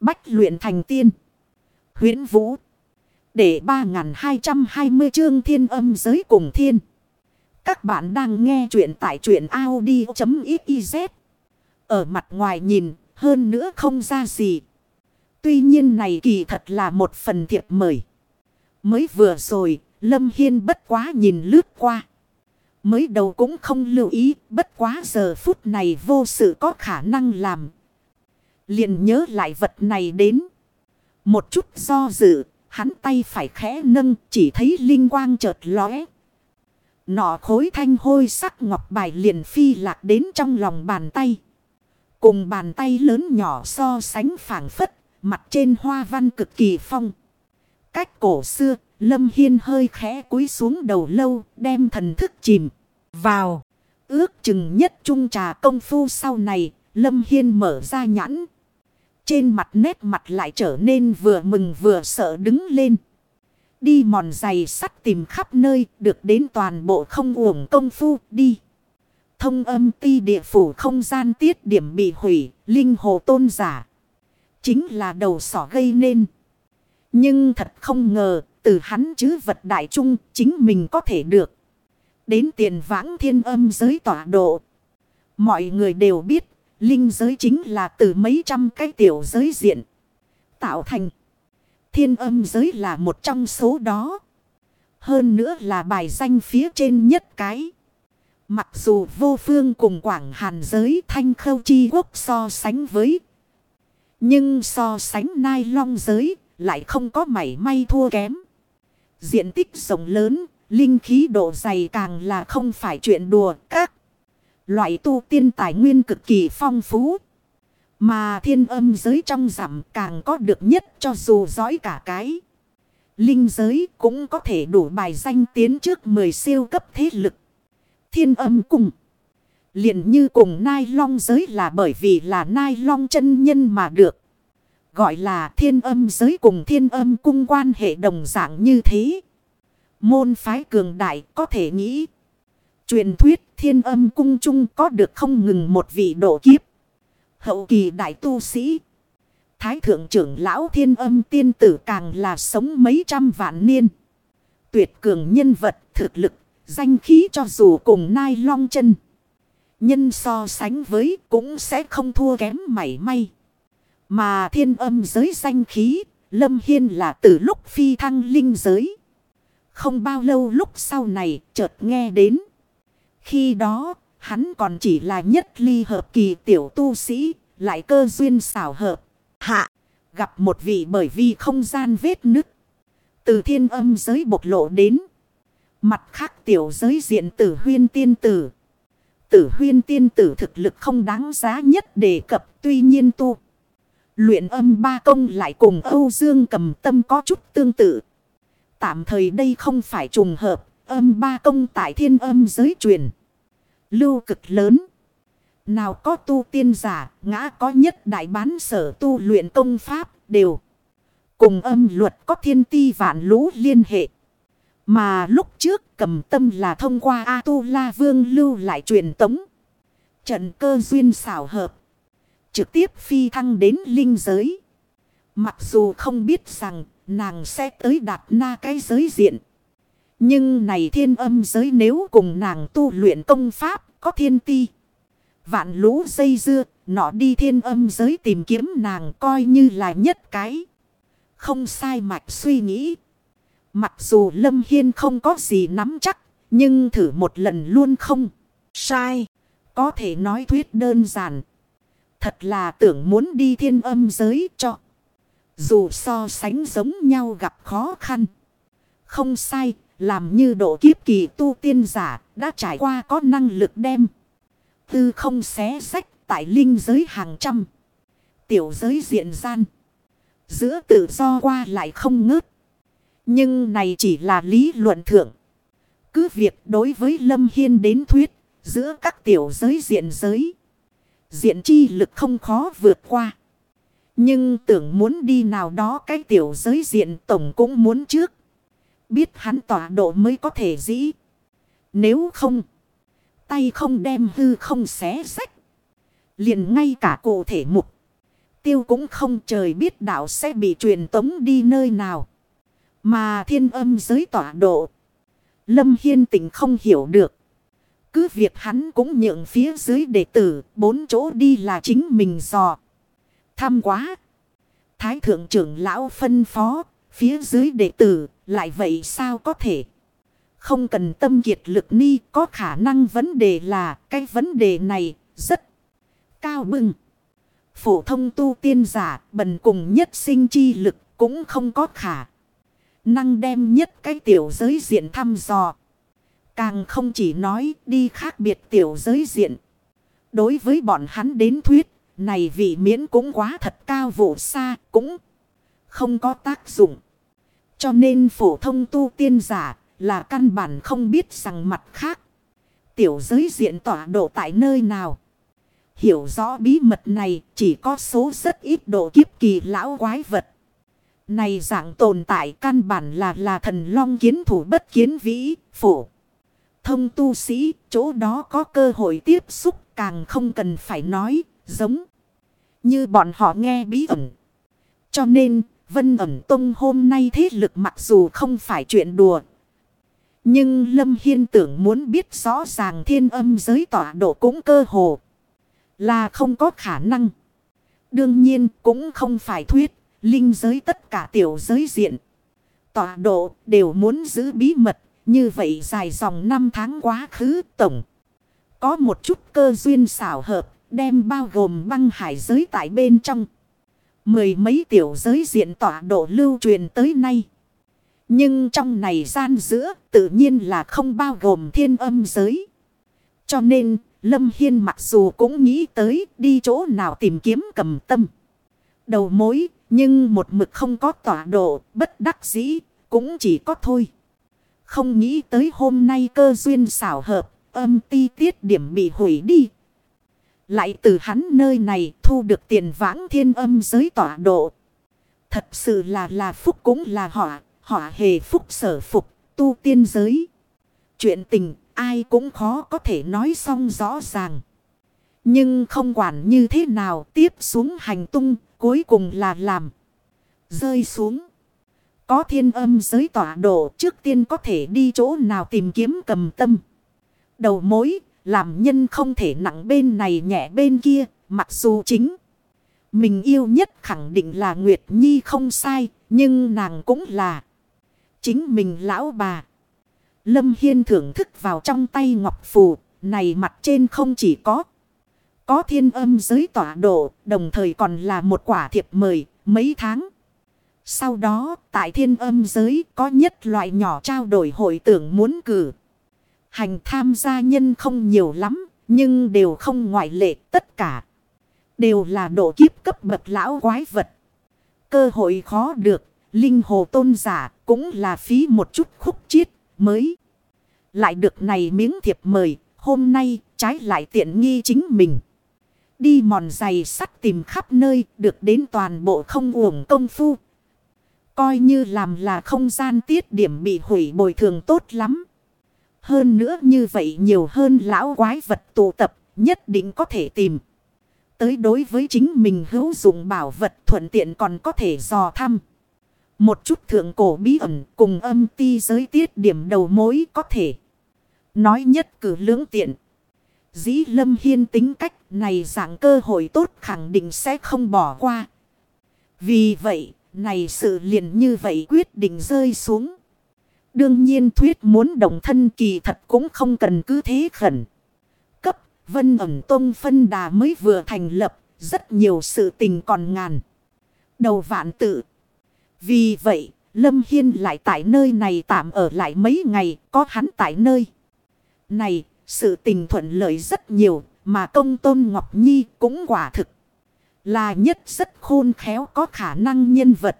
Bách luyện thành tiên. huyễn Vũ. Để 3220 chương thiên âm giới cùng thiên. Các bạn đang nghe truyện tại truyện Audi.xyz. Ở mặt ngoài nhìn, hơn nữa không ra gì. Tuy nhiên này kỳ thật là một phần thiệp mời. Mới vừa rồi, Lâm Hiên bất quá nhìn lướt qua. Mới đầu cũng không lưu ý, bất quá giờ phút này vô sự có khả năng làm. Liền nhớ lại vật này đến. Một chút do dự, hắn tay phải khẽ nâng, chỉ thấy linh quang chợt lóe. Nọ khối thanh hôi sắc ngọc bài liền phi lạc đến trong lòng bàn tay. Cùng bàn tay lớn nhỏ so sánh phảng phất, mặt trên hoa văn cực kỳ phong. Cách cổ xưa, Lâm Hiên hơi khẽ cúi xuống đầu lâu, đem thần thức chìm vào. Ước chừng nhất trung trà công phu sau này, Lâm Hiên mở ra nhãn. Trên mặt nét mặt lại trở nên vừa mừng vừa sợ đứng lên. Đi mòn giày sắt tìm khắp nơi, được đến toàn bộ không uổng công phu, đi. Thông âm ti địa phủ không gian tiết điểm bị hủy, linh hồ tôn giả. Chính là đầu sỏ gây nên. Nhưng thật không ngờ, từ hắn chứ vật đại trung chính mình có thể được. Đến tiền vãng thiên âm giới tọa độ. Mọi người đều biết, linh giới chính là từ mấy trăm cái tiểu giới diện. Tạo thành. Thiên âm giới là một trong số đó. Hơn nữa là bài danh phía trên nhất cái. Mặc dù vô phương cùng quảng hàn giới thanh khâu chi quốc so sánh với. Nhưng so sánh nai long giới lại không có mảy may thua kém. Diện tích rộng lớn, linh khí độ dày càng là không phải chuyện đùa. Các loại tu tiên tài nguyên cực kỳ phong phú. Mà thiên âm giới trong giảm càng có được nhất cho dù dõi cả cái. Linh giới cũng có thể đủ bài danh tiến trước 10 siêu cấp thế lực. Thiên âm cùng. liền như cùng Nai Long giới là bởi vì là Nai Long chân nhân mà được. Gọi là thiên âm giới cùng thiên âm cung quan hệ đồng dạng như thế. Môn phái cường đại có thể nghĩ. Truyền thuyết thiên âm cung chung có được không ngừng một vị độ kiếp. Hậu kỳ đại tu sĩ. Thái thượng trưởng lão thiên âm tiên tử càng là sống mấy trăm vạn niên. Tuyệt cường nhân vật thực lực, danh khí cho dù cùng nai long chân. Nhân so sánh với cũng sẽ không thua kém mảy may. Mà thiên âm giới danh khí, Lâm Hiên là từ lúc phi thăng linh giới. Không bao lâu lúc sau này chợt nghe đến. Khi đó, hắn còn chỉ là nhất ly hợp kỳ tiểu tu sĩ, lại cơ duyên xảo hợp. Hạ, gặp một vị bởi vì không gian vết nứt. Từ thiên âm giới bộc lộ đến. Mặt khác tiểu giới diện tử huyên tiên tử. Tử huyên tiên tử thực lực không đáng giá nhất đề cập tuy nhiên tu. Luyện âm ba công lại cùng Âu Dương cầm tâm có chút tương tự. Tạm thời đây không phải trùng hợp, âm ba công tại thiên âm giới truyền. Lưu cực lớn. Nào có tu tiên giả, ngã có nhất đại bán sở tu luyện công pháp, đều. Cùng âm luật có thiên ti vạn lũ liên hệ. Mà lúc trước cầm tâm là thông qua A-tu-la vương lưu lại truyền tống. Trận cơ duyên xảo hợp. Trực tiếp phi thăng đến linh giới. Mặc dù không biết rằng nàng sẽ tới đạt na cái giới diện. Nhưng này thiên âm giới nếu cùng nàng tu luyện công pháp có thiên ti. Vạn lũ dây dưa, nọ đi thiên âm giới tìm kiếm nàng coi như là nhất cái. Không sai mạch suy nghĩ. Mặc dù Lâm Hiên không có gì nắm chắc, nhưng thử một lần luôn không. Sai. Có thể nói thuyết đơn giản. Thật là tưởng muốn đi thiên âm giới cho. Dù so sánh giống nhau gặp khó khăn. Không sai, làm như độ kiếp kỳ tu tiên giả đã trải qua có năng lực đem. Tư không xé sách tại linh giới hàng trăm. Tiểu giới diện gian. Giữa tự do qua lại không ngớt. Nhưng này chỉ là lý luận thượng. Cứ việc đối với Lâm Hiên đến thuyết. Giữa các tiểu giới diện giới. Diện chi lực không khó vượt qua. Nhưng tưởng muốn đi nào đó cái tiểu giới diện tổng cũng muốn trước. Biết hắn tọa độ mới có thể dĩ. Nếu không. Tay không đem hư không xé sách. Liền ngay cả cụ thể mục. tiêu cũng không trời biết đạo sẽ bị truyền tống đi nơi nào. Mà thiên âm giới tỏa độ. Lâm Hiên tỉnh không hiểu được. Cứ việc hắn cũng nhượng phía dưới đệ tử, bốn chỗ đi là chính mình dò. Tham quá. Thái thượng trưởng lão phân phó, phía dưới đệ tử, lại vậy sao có thể? Không cần tâm kiệt lực ni, có khả năng vấn đề là, cái vấn đề này, rất cao bừng. Phổ thông tu tiên giả, bần cùng nhất sinh chi lực, cũng không có khả. Năng đem nhất cái tiểu giới diện thăm dò. Càng không chỉ nói đi khác biệt tiểu giới diện. Đối với bọn hắn đến thuyết, này vị miễn cũng quá thật cao vụ xa, cũng không có tác dụng. Cho nên phổ thông tu tiên giả là căn bản không biết rằng mặt khác. Tiểu giới diện tỏa độ tại nơi nào. Hiểu rõ bí mật này chỉ có số rất ít độ kiếp kỳ lão quái vật. Này dạng tồn tại căn bản là là thần long kiến thủ bất kiến vĩ, phổ. Thông tu sĩ, chỗ đó có cơ hội tiếp xúc càng không cần phải nói, giống như bọn họ nghe bí ẩn. Cho nên, Vân ẩn tông hôm nay thế lực mặc dù không phải chuyện đùa. Nhưng Lâm Hiên tưởng muốn biết rõ ràng thiên âm giới tọa độ cũng cơ hồ là không có khả năng. Đương nhiên cũng không phải thuyết, linh giới tất cả tiểu giới diện. Tọa độ đều muốn giữ bí mật, như vậy dài dòng năm tháng quá khứ tổng. Có một chút cơ duyên xảo hợp, đem bao gồm băng hải giới tại bên trong. Mười mấy tiểu giới diện tọa độ lưu truyền tới nay. Nhưng trong này gian giữa tự nhiên là không bao gồm thiên âm giới. Cho nên, Lâm Hiên mặc dù cũng nghĩ tới đi chỗ nào tìm kiếm cầm tâm. Đầu mối, nhưng một mực không có tọa độ, bất đắc dĩ, cũng chỉ có thôi. Không nghĩ tới hôm nay cơ duyên xảo hợp, âm ti tiết điểm bị hủy đi. Lại từ hắn nơi này thu được tiền vãng thiên âm giới tọa độ. Thật sự là là phúc cũng là họa, họa hề phúc sở phục, tu tiên giới. Chuyện tình ai cũng khó có thể nói xong rõ ràng. Nhưng không quản như thế nào tiếp xuống hành tung cuối cùng là làm. Rơi xuống. Có thiên âm giới tọa độ trước tiên có thể đi chỗ nào tìm kiếm cầm tâm. Đầu mối làm nhân không thể nặng bên này nhẹ bên kia, mặc dù chính. Mình yêu nhất khẳng định là Nguyệt Nhi không sai, nhưng nàng cũng là chính mình lão bà. Lâm Hiên thưởng thức vào trong tay ngọc phù, này mặt trên không chỉ có có thiên âm giới tỏa độ, đồng thời còn là một quả thiệp mời, mấy tháng. Sau đó, tại thiên âm giới có nhất loại nhỏ trao đổi hội tưởng muốn cử. Hành tham gia nhân không nhiều lắm, nhưng đều không ngoại lệ tất cả. Đều là độ kiếp cấp bậc lão quái vật. Cơ hội khó được, linh hồ tôn giả cũng là phí một chút khúc chiết mới. Lại được này miếng thiệp mời, hôm nay trái lại tiện nghi chính mình. Đi mòn giày sắt tìm khắp nơi, được đến toàn bộ không uổng công phu. Coi như làm là không gian tiết điểm bị hủy bồi thường tốt lắm. Hơn nữa như vậy nhiều hơn lão quái vật tụ tập nhất định có thể tìm. Tới đối với chính mình hữu dụng bảo vật thuận tiện còn có thể dò thăm. Một chút thượng cổ bí ẩn cùng âm ti giới tiết điểm đầu mối có thể. Nói nhất cử lưỡng tiện. Dĩ lâm hiên tính cách này dạng cơ hội tốt khẳng định sẽ không bỏ qua. Vì vậy, này sự liền như vậy quyết định rơi xuống. Đương nhiên thuyết muốn đồng thân kỳ thật cũng không cần cứ thế khẩn. Cấp, vân ẩn tông phân đà mới vừa thành lập. Rất nhiều sự tình còn ngàn. Đầu vạn tự. Vì vậy, Lâm Hiên lại tại nơi này tạm ở lại mấy ngày. Có hắn tại nơi. Này, sự tình thuận lợi rất nhiều. Mà công tôn Ngọc Nhi cũng quả thực. Là nhất rất khôn khéo có khả năng nhân vật.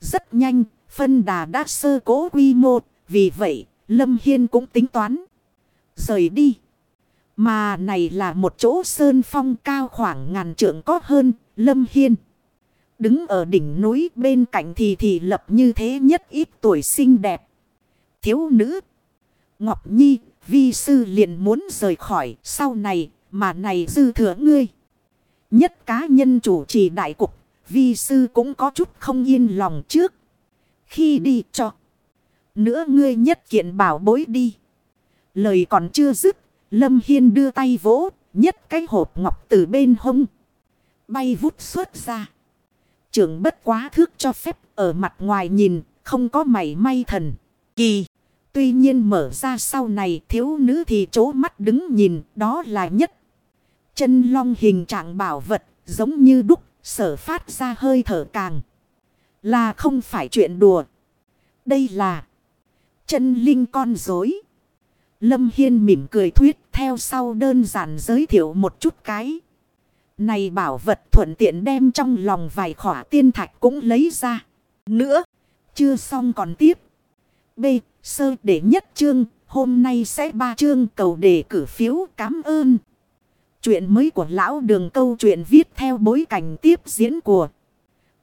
Rất nhanh Phân đà đã sơ cố quy mô, vì vậy Lâm Hiên cũng tính toán. Rời đi. Mà này là một chỗ sơn phong cao khoảng ngàn trượng có hơn, Lâm Hiên. Đứng ở đỉnh núi bên cạnh thì thì lập như thế nhất ít tuổi xinh đẹp. Thiếu nữ. Ngọc Nhi, vi sư liền muốn rời khỏi sau này, mà này dư thừa ngươi. Nhất cá nhân chủ trì đại cục, vi sư cũng có chút không yên lòng trước. Khi đi cho. Nữa ngươi nhất kiện bảo bối đi. Lời còn chưa dứt, Lâm Hiên đưa tay vỗ, nhất cái hộp ngọc từ bên hông. Bay vút xuất ra. Trưởng bất quá thước cho phép ở mặt ngoài nhìn, không có mảy may thần. Kỳ. Tuy nhiên mở ra sau này thiếu nữ thì chố mắt đứng nhìn, đó là nhất. Chân long hình trạng bảo vật, giống như đúc, sở phát ra hơi thở càng. Là không phải chuyện đùa. Đây là chân linh con dối. Lâm Hiên mỉm cười thuyết theo sau đơn giản giới thiệu một chút cái. Này bảo vật thuận tiện đem trong lòng vài khỏa tiên thạch cũng lấy ra. Nữa, chưa xong còn tiếp. B. Sơ để nhất chương, hôm nay sẽ ba chương cầu đề cử phiếu cảm ơn. Chuyện mới của lão đường câu chuyện viết theo bối cảnh tiếp diễn của